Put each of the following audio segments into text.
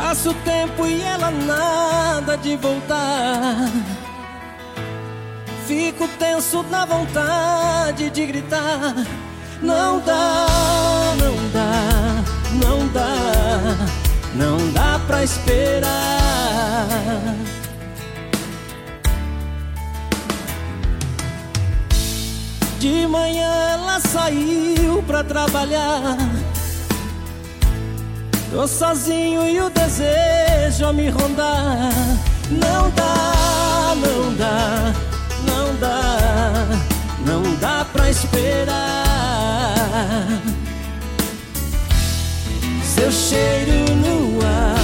Passa o tempo e ela nada de voltar. Fico tenso na vontade de gritar. Não dá, não dá, não dá, não dá pra esperar. De manhã ela saiu pra trabalhar. Tô sozinho e o desejo a me rondar. Não dá, não dá, não dá, não dá pra esperar. Seu cheiro no ar,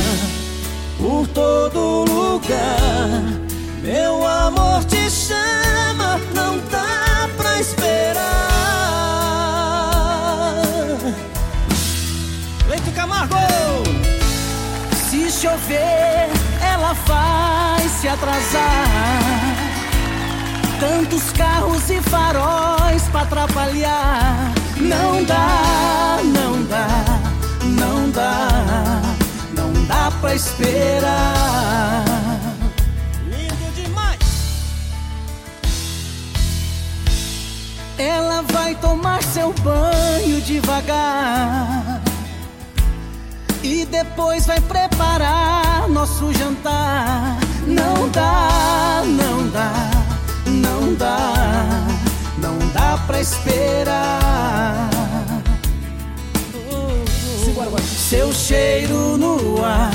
por todo lugar. Leito Camargo! Se chover, ela vai se atrasar. Tantos carros e faróis pra atrapalhar. Não dá, não dá, não dá, não dá pra esperar. Lindo demais! Ela vai tomar seu banho devagar. Depois vai preparar nosso jantar. Não dá, não dá, não dá, não dá pra esperar. Seu cheiro no ar,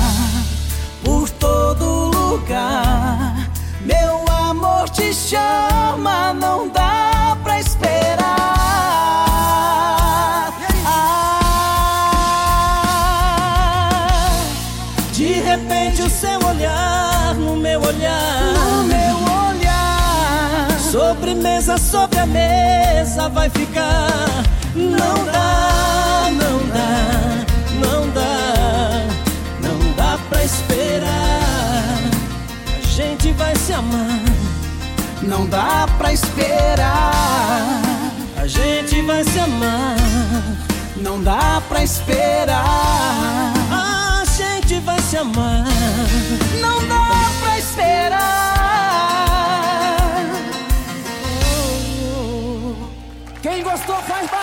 por todo lugar. Meu amor te chama, não dá olhar. no meu olhar. Sobremesa sobre a mesa vai ficar. Não dá, não dá, não dá, não dá pra esperar. A gente vai se amar, Não dá pra esperar. a gente vai se amar. Não dá pra esperar. A gente vai se amar. スト5